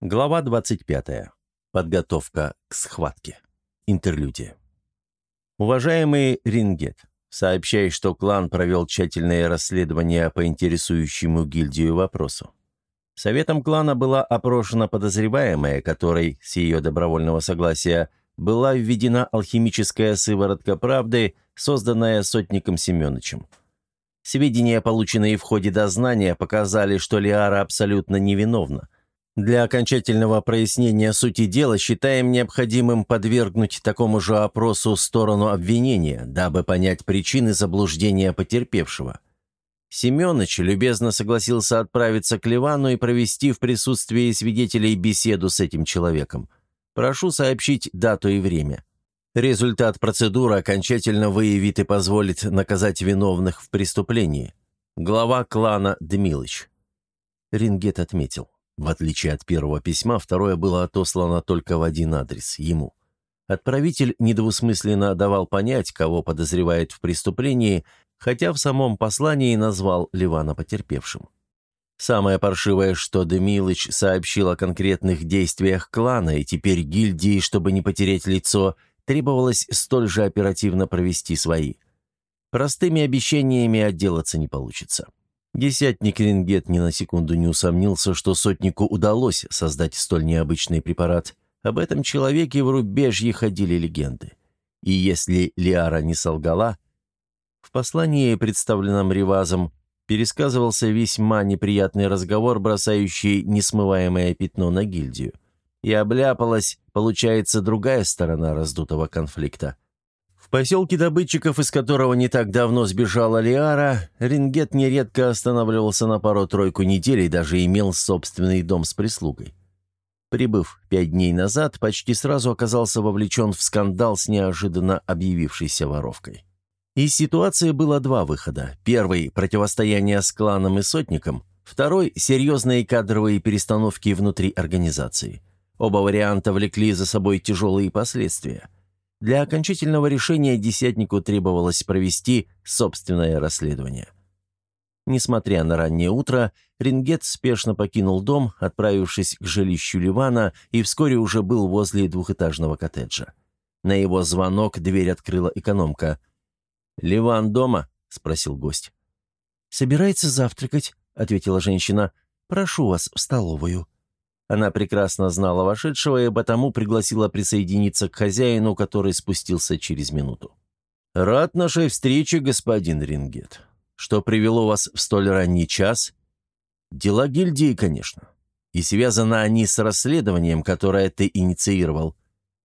Глава 25. Подготовка к схватке. Интерлюдия. Уважаемый Рингет, сообщай, что клан провел тщательное расследование по интересующему гильдию вопросу. Советом клана была опрошена подозреваемая, которой, с ее добровольного согласия, была введена алхимическая сыворотка правды, созданная сотником Семеновичем. Сведения, полученные в ходе дознания, показали, что Лиара абсолютно невиновна – для окончательного прояснения сути дела считаем необходимым подвергнуть такому же опросу сторону обвинения, дабы понять причины заблуждения потерпевшего. Семенович любезно согласился отправиться к Ливану и провести в присутствии свидетелей беседу с этим человеком. Прошу сообщить дату и время. Результат процедуры окончательно выявит и позволит наказать виновных в преступлении. Глава клана Дмилыч. Рингет отметил. В отличие от первого письма, второе было отослано только в один адрес – ему. Отправитель недвусмысленно давал понять, кого подозревает в преступлении, хотя в самом послании назвал Ливана потерпевшим. Самое паршивое, что Демилыч сообщил о конкретных действиях клана, и теперь гильдии, чтобы не потерять лицо, требовалось столь же оперативно провести свои. Простыми обещаниями отделаться не получится. Десятник Рингет ни на секунду не усомнился, что сотнику удалось создать столь необычный препарат. Об этом человеке в рубежье ходили легенды. И если Лиара не солгала... В послании, представленном Ривазом, пересказывался весьма неприятный разговор, бросающий несмываемое пятно на гильдию. И обляпалась, получается, другая сторона раздутого конфликта – в поселке добытчиков, из которого не так давно сбежала Лиара, Рингет нередко останавливался на пару-тройку недель и даже имел собственный дом с прислугой. Прибыв пять дней назад, почти сразу оказался вовлечен в скандал с неожиданно объявившейся воровкой. Из ситуации было два выхода. Первый – противостояние с кланом и сотником. Второй – серьезные кадровые перестановки внутри организации. Оба варианта влекли за собой тяжелые последствия – для окончательного решения десятнику требовалось провести собственное расследование. Несмотря на раннее утро, Рингет спешно покинул дом, отправившись к жилищу Ливана, и вскоре уже был возле двухэтажного коттеджа. На его звонок дверь открыла экономка. «Ливан дома?» — спросил гость. «Собирается завтракать», — ответила женщина. «Прошу вас в столовую». Она прекрасно знала вошедшего и потому пригласила присоединиться к хозяину, который спустился через минуту. «Рад нашей встрече, господин Рингет. Что привело вас в столь ранний час?» «Дела гильдии, конечно. И связаны они с расследованием, которое ты инициировал».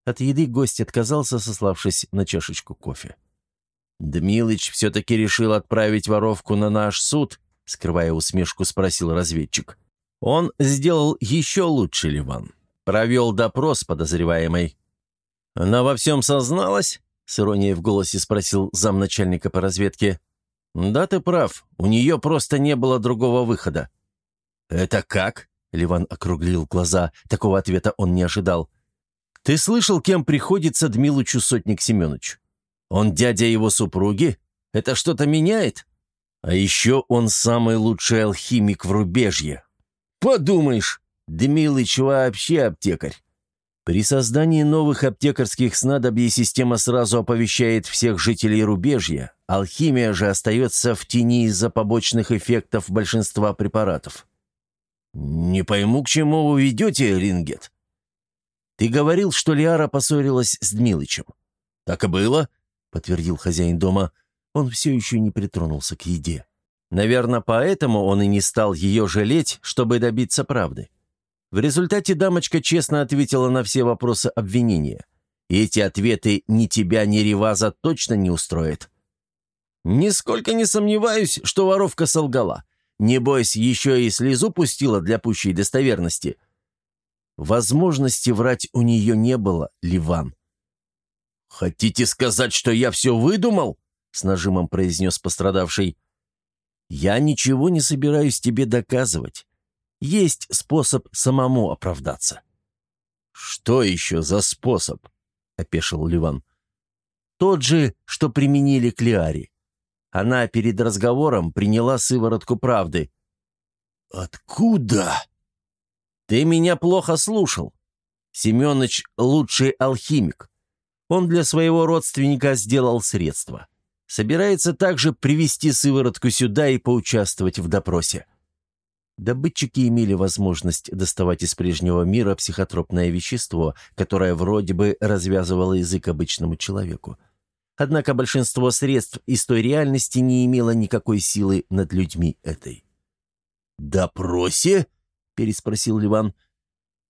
От еды гость отказался, сославшись на чашечку кофе. «Дмилыч все-таки решил отправить воровку на наш суд?» Скрывая усмешку, спросил разведчик. Он сделал еще лучше, Ливан. Провел допрос подозреваемой. «Она во всем созналась?» — с иронией в голосе спросил замначальника по разведке. «Да, ты прав. У нее просто не было другого выхода». «Это как?» — Ливан округлил глаза. Такого ответа он не ожидал. «Ты слышал, кем приходится Дмилучу Сотник Семенович? Он дядя его супруги? Это что-то меняет? А еще он самый лучший алхимик в рубежье. «Подумаешь, Дмилыч вообще аптекарь. При создании новых аптекарских снадобий система сразу оповещает всех жителей рубежья, алхимия же остается в тени из-за побочных эффектов большинства препаратов. «Не пойму, к чему вы ведете, Рингет?» «Ты говорил, что Лиара поссорилась с Дмилычем». «Так и было», — подтвердил хозяин дома. Он все еще не притронулся к еде. Наверное, поэтому он и не стал ее жалеть, чтобы добиться правды. В результате дамочка честно ответила на все вопросы обвинения. И эти ответы ни тебя, ни Реваза точно не устроят. Нисколько не сомневаюсь, что воровка солгала. Небось, еще и слезу пустила для пущей достоверности. Возможности врать у нее не было, Ливан. «Хотите сказать, что я все выдумал?» — с нажимом произнес пострадавший. Я ничего не собираюсь тебе доказывать. Есть способ самому оправдаться». «Что еще за способ?» — опешил Ливан. «Тот же, что применили к Лиаре. Она перед разговором приняла сыворотку правды». «Откуда?» Ты меня плохо слушал. Семёныч — лучший алхимик. Он для своего родственника сделал средства. Собирается также привести сыворотку сюда и поучаствовать в допросе. Добытчики имели возможность доставать из прежнего мира психотропное вещество, которое вроде бы развязывало язык обычному человеку. Однако большинство средств из той реальности не имело никакой силы над людьми этой. «Допросе?» — переспросил Ливан.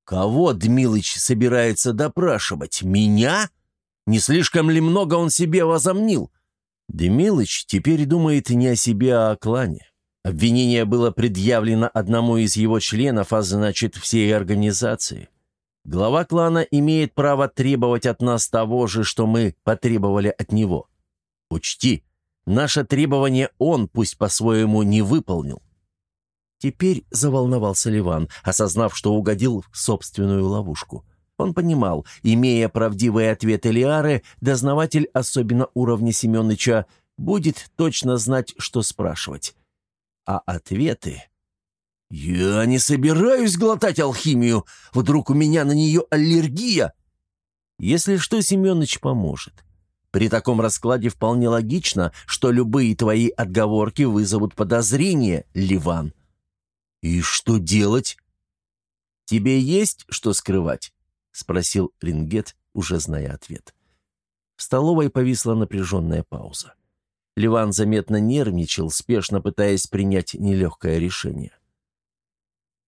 «Кого Дмилыч собирается допрашивать? Меня? Не слишком ли много он себе возомнил?» Демилыч теперь думает не о себе, а о клане. Обвинение было предъявлено одному из его членов, а значит, всей организации. Глава клана имеет право требовать от нас того же, что мы потребовали от него. Учти, наше требование он, пусть по-своему, не выполнил. Теперь заволновался Ливан, осознав, что угодил в собственную ловушку. Он понимал, имея правдивые ответы Лиары, дознаватель, особенно уровня Семеновича, будет точно знать, что спрашивать. А ответы... «Я не собираюсь глотать алхимию. Вдруг у меня на нее аллергия?» «Если что, Семенович поможет. При таком раскладе вполне логично, что любые твои отговорки вызовут подозрение, Ливан». «И что делать?» «Тебе есть что скрывать?» — спросил Рингет, уже зная ответ. В столовой повисла напряженная пауза. Ливан заметно нервничал, спешно пытаясь принять нелегкое решение.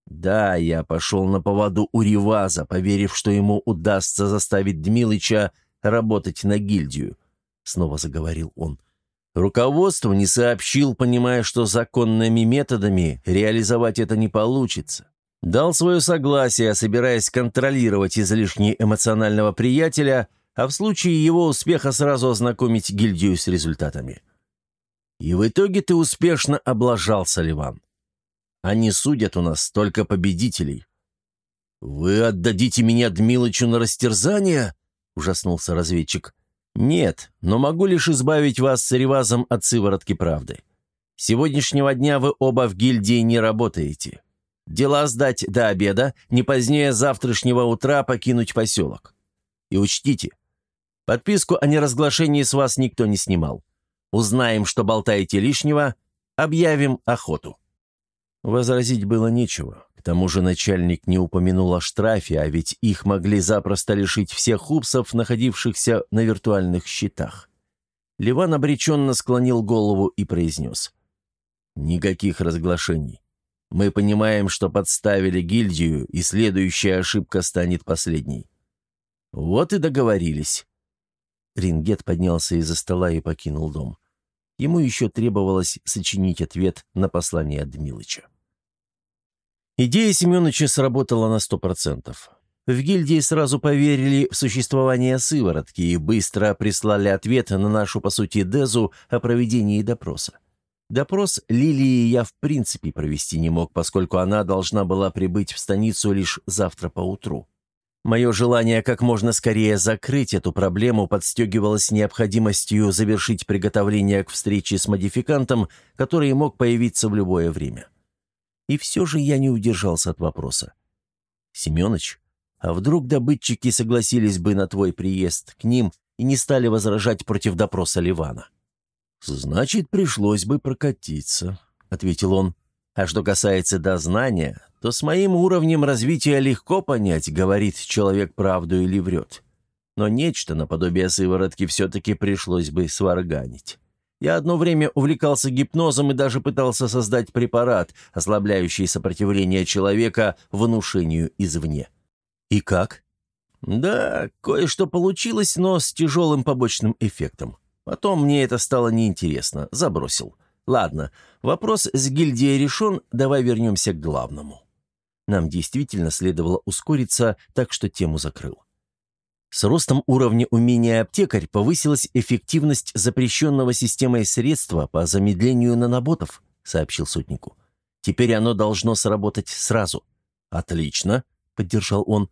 «Да, я пошел на поводу у Риваза, поверив, что ему удастся заставить Дмилыча работать на гильдию», — снова заговорил он. «Руководство не сообщил, понимая, что законными методами реализовать это не получится. Дал свое согласие, собираясь контролировать излишне эмоционального приятеля, а в случае его успеха сразу ознакомить гильдию с результатами. И в итоге ты успешно облажался, Ливан. Они судят у нас только победителей». «Вы отдадите меня Дмилычу на растерзание?» — ужаснулся разведчик. «Нет, но могу лишь избавить вас с Ревазом от сыворотки правды. С сегодняшнего дня вы оба в гильдии не работаете. Дела сдать до обеда, не позднее завтрашнего утра покинуть поселок. И учтите, подписку о неразглашении с вас никто не снимал. Узнаем, что болтаете лишнего, объявим охоту». Возразить было нечего. К тому же начальник не упомянул о штрафе, а ведь их могли запросто лишить всех хупсов, находившихся на виртуальных счетах. Ливан обреченно склонил голову и произнес. «Никаких разглашений. Мы понимаем, что подставили гильдию, и следующая ошибка станет последней. Вот и договорились». Рингет поднялся из-за стола и покинул дом. Ему еще требовалось сочинить ответ на послание Дмилыча. Идея Семеновича сработала на сто процентов. В гильдии сразу поверили в существование сыворотки и быстро прислали ответ на нашу, по сути, дезу о проведении допроса. Допрос Лилии я в принципе провести не мог, поскольку она должна была прибыть в станицу лишь завтра поутру. Мое желание как можно скорее закрыть эту проблему подстегивалось необходимостью завершить приготовление к встрече с модификантом, который мог появиться в любое время. И все же я не удержался от вопроса. «Семеныч, а вдруг добытчики согласились бы на твой приезд к ним и не стали возражать против допроса Ливана?» «Значит, пришлось бы прокатиться», — ответил он. «А что касается дознания, то с моим уровнем развития легко понять, говорит человек правду или врет. Но нечто наподобие сыворотки все-таки пришлось бы сварганить. Я одно время увлекался гипнозом и даже пытался создать препарат, ослабляющий сопротивление человека внушению извне. И как? Да, кое-что получилось, но с тяжелым побочным эффектом. Потом мне это стало неинтересно, забросил. Ладно, вопрос с гильдией решен, давай вернемся к главному. Нам действительно следовало ускориться, так что тему закрыл. С ростом уровня умения аптекарь повысилась эффективность запрещенного системой средства по замедлению наноботов, сообщил сотнику. Теперь оно должно сработать сразу. Отлично, поддержал он.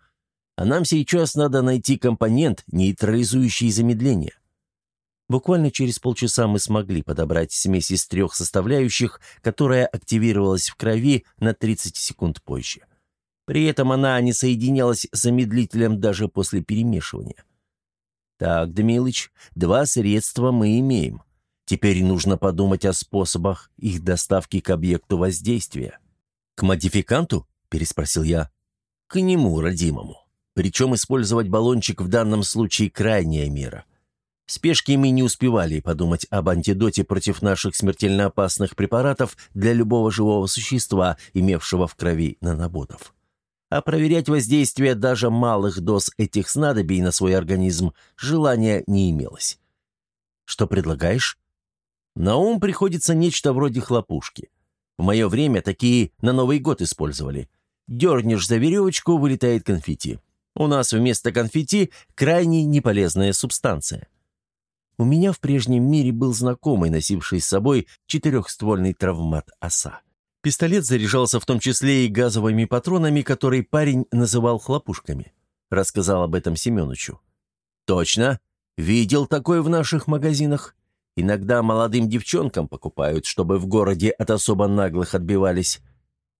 А нам сейчас надо найти компонент, нейтрализующий замедление. Буквально через полчаса мы смогли подобрать смесь из трех составляющих, которая активировалась в крови на 30 секунд позже. При этом она не соединялась с замедлителем даже после перемешивания. Так, Дмилыч, два средства мы имеем. Теперь нужно подумать о способах их доставки к объекту воздействия. «К модификанту?» – переспросил я. «К нему, родимому. Причем использовать баллончик в данном случае крайняя мера. Спешке мы не успевали подумать об антидоте против наших смертельно опасных препаратов для любого живого существа, имевшего в крови наноботов. А проверять воздействие даже малых доз этих снадобий на свой организм желания не имелось. «Что предлагаешь?» На ум приходится нечто вроде хлопушки. В мое время такие на Новый год использовали. Дернешь за веревочку, вылетает конфетти. У нас вместо конфетти крайне неполезная субстанция. У меня в прежнем мире был знакомый, носивший с собой четырехствольный травмат «Оса». Пистолет заряжался в том числе и газовыми патронами, которые парень называл хлопушками. Рассказал об этом Семеновичу. «Точно. Видел такое в наших магазинах. Иногда молодым девчонкам покупают, чтобы в городе от особо наглых отбивались.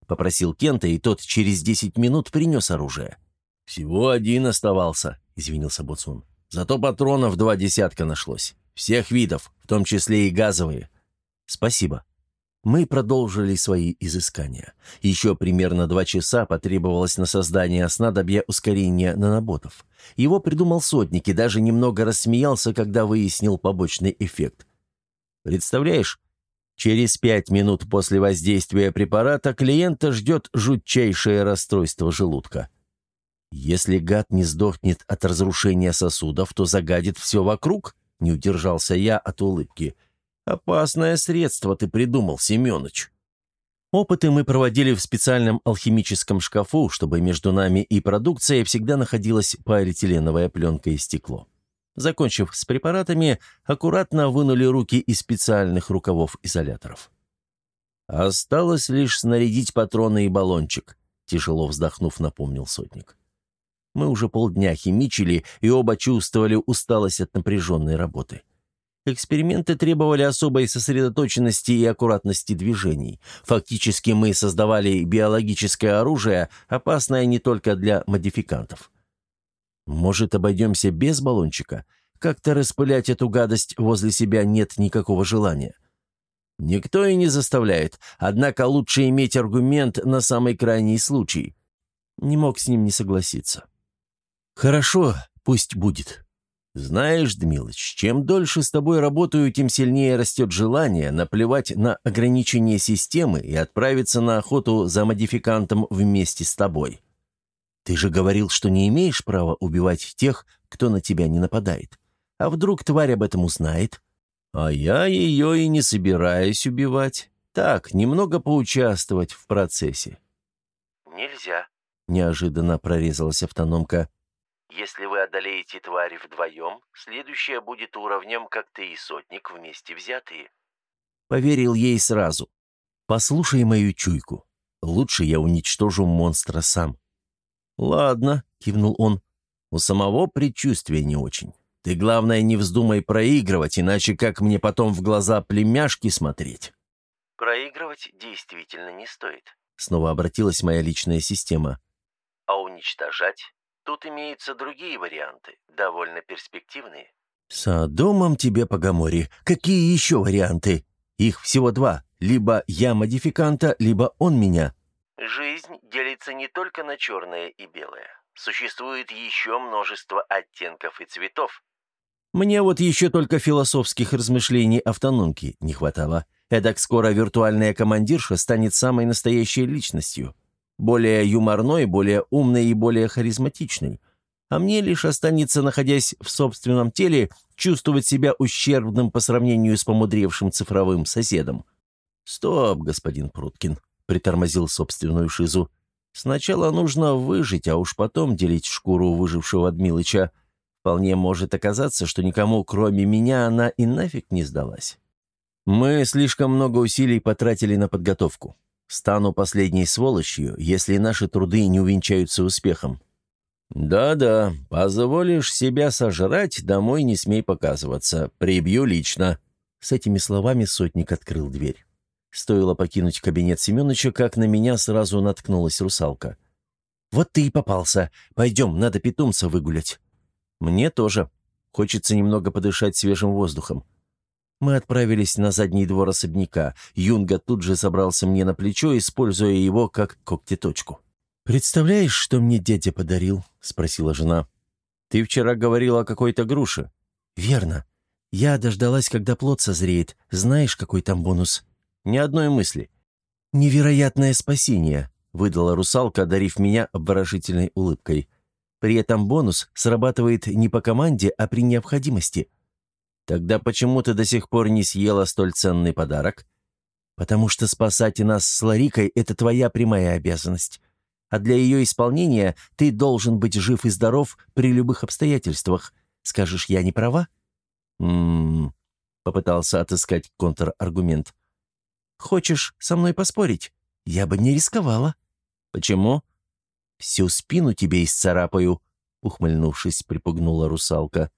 Попросил Кента, и тот через десять минут принес оружие. «Всего один оставался», — извинился Буцун. «Зато патронов два десятка нашлось. Всех видов, в том числе и газовые». «Спасибо». Мы продолжили свои изыскания. Еще примерно два часа потребовалось на создание снадобья ускорения наноботов. Его придумал сотник и даже немного рассмеялся, когда выяснил побочный эффект. Представляешь, через пять минут после воздействия препарата клиента ждет жутчайшее расстройство желудка. Если гад не сдохнет от разрушения сосудов, то загадит все вокруг, не удержался я от улыбки. Опасное средство ты придумал, Семенович. Опыты мы проводили в специальном алхимическом шкафу, чтобы между нами и продукцией всегда находилась полиэтиленовая пленка и стекло. Закончив с препаратами, аккуратно вынули руки из специальных рукавов изоляторов. «Осталось лишь снарядить патроны и баллончик», — тяжело вздохнув, напомнил сотник. Мы уже полдня химичили и оба чувствовали усталость от напряженной работы. Эксперименты требовали особой сосредоточенности и аккуратности движений. Фактически мы создавали биологическое оружие, опасное не только для модификантов. Может, обойдемся без баллончика? Как-то распылять эту гадость возле себя нет никакого желания. Никто и не заставляет, однако лучше иметь аргумент на самый крайний случай. Не мог с ним не согласиться. «Хорошо, пусть будет», «Знаешь, Дмилыч, чем дольше с тобой работаю, тем сильнее растет желание наплевать на ограничения системы и отправиться на охоту за модификантом вместе с тобой. Ты же говорил, что не имеешь права убивать тех, кто на тебя не нападает. А вдруг тварь об этом узнает? А я ее и не собираюсь убивать. Так, немного поучаствовать в процессе». «Нельзя», — неожиданно прорезалась автономка. Если вы одолеете твари вдвоем, следующее будет уровнем, как ты и сотник вместе взятые». Поверил ей сразу. «Послушай мою чуйку. Лучше я уничтожу монстра сам». «Ладно», — кивнул он. «У самого предчувствия не очень. Ты, главное, не вздумай проигрывать, иначе как мне потом в глаза племяшки смотреть?» «Проигрывать действительно не стоит», — снова обратилась моя личная система. «А уничтожать Тут имеются другие варианты, довольно перспективные. «Содомом тебе, Погомори. Какие еще варианты? Их всего два. Либо я модификанта, либо он меня». Жизнь делится не только на черное и белое. Существует еще множество оттенков и цветов. Мне вот еще только философских размышлений автономки не хватало. Эдак скоро виртуальная командирша станет самой настоящей личностью более юморной, более умной и более харизматичной. А мне лишь останется, находясь в собственном теле, чувствовать себя ущербным по сравнению с помудревшим цифровым соседом. «Стоп, господин Пруткин», — притормозил собственную шизу. «Сначала нужно выжить, а уж потом делить шкуру выжившего Дмилыча. Вполне может оказаться, что никому, кроме меня, она и нафиг не сдалась. Мы слишком много усилий потратили на подготовку. Стану последней сволочью, если наши труды не увенчаются успехом. Да-да, позволишь себя сожрать, домой не смей показываться. Прибью лично. С этими словами сотник открыл дверь. Стоило покинуть кабинет Семеновича, как на меня сразу наткнулась русалка. Вот ты и попался. Пойдем, надо питомца выгулять». «Мне тоже. Хочется немного подышать свежим воздухом». Мы отправились на задний двор особняка. Юнга тут же забрался мне на плечо, используя его как когтеточку. «Представляешь, что мне дядя подарил?» — спросила жена. «Ты вчера говорила о какой-то груше». «Верно. Я дождалась, когда плод созреет. Знаешь, какой там бонус?» «Ни одной мысли». «Невероятное спасение», — выдала русалка, одарив меня обворожительной улыбкой. «При этом бонус срабатывает не по команде, а при необходимости». «Тогда почему ты до сих пор не съела столь ценный подарок?» «Потому что спасать нас с Ларикой — это твоя прямая обязанность а для ее исполнения ты должен быть жив и здоров при любых обстоятельствах. Скажешь, я не права?» «М-м-м», попытался отыскать контраргумент. «Хочешь со мной поспорить? Я бы не рисковала». «Почему?» «Всю спину тебе исцарапаю», — ухмыльнувшись, припугнула русалка.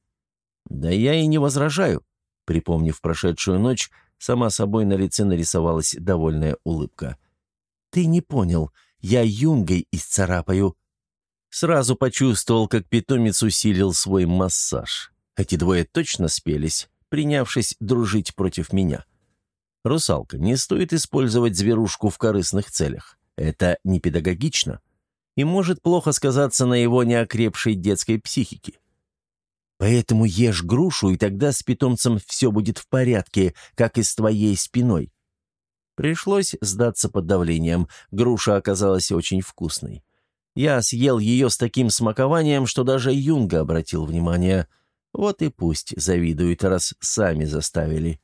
«Да я и не возражаю», — припомнив прошедшую ночь, сама собой на лице нарисовалась довольная улыбка. «Ты не понял. Я юнгой исцарапаю». Сразу почувствовал, как питомец усилил свой массаж. Эти двое точно спелись, принявшись дружить против меня. «Русалка, не стоит использовать зверушку в корыстных целях. Это не педагогично и может плохо сказаться на его неокрепшей детской психике. Поэтому ешь грушу, и тогда с питомцем все будет в порядке, как и с твоей спиной. Пришлось сдаться под давлением. Груша оказалась очень вкусной. Я съел ее с таким смакованием, что даже Юнга обратил внимание. Вот и пусть завидуют, раз сами заставили.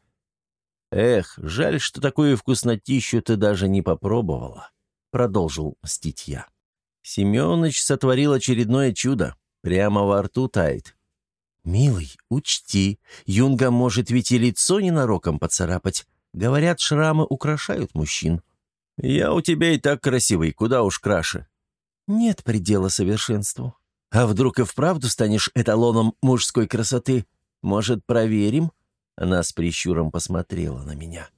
«Эх, жаль, что такую вкуснотищу ты даже не попробовала», — продолжил мстить я. Семёныч сотворил очередное чудо. Прямо во рту тает. «Милый, учти, Юнга может ведь и лицо ненароком поцарапать. Говорят, шрамы украшают мужчин. Я у тебя и так красивый, куда уж краше. Нет предела совершенству. А вдруг и вправду станешь эталоном мужской красоты? Может, проверим?» Она с прищуром посмотрела на меня.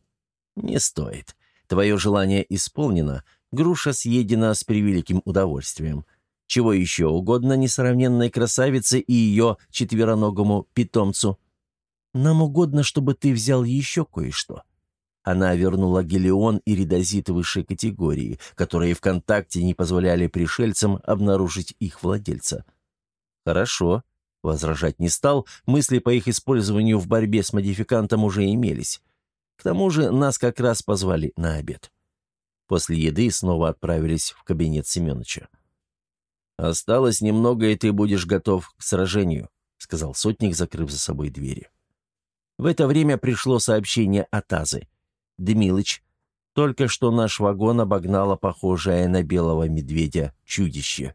«Не стоит. Твое желание исполнено. Груша съедена с превеликим удовольствием. Чего еще угодно несравненной красавице и ее четвероногому питомцу? Нам угодно, чтобы ты взял еще кое-что. Она вернула гелион и редозит высшей категории, которые в контакте не позволяли пришельцам обнаружить их владельца. «Хорошо», — возражать не стал, мысли по их использованию в борьбе с модификантом уже имелись. К тому же нас как раз позвали на обед. После еды снова отправились в кабинет Семеновича. «Осталось немного, и ты будешь готов к сражению», — сказал сотник, закрыв за собой двери. В это время пришло сообщение от Азы. Демилыч, только что наш вагон обогнало похожее на белого медведя чудище.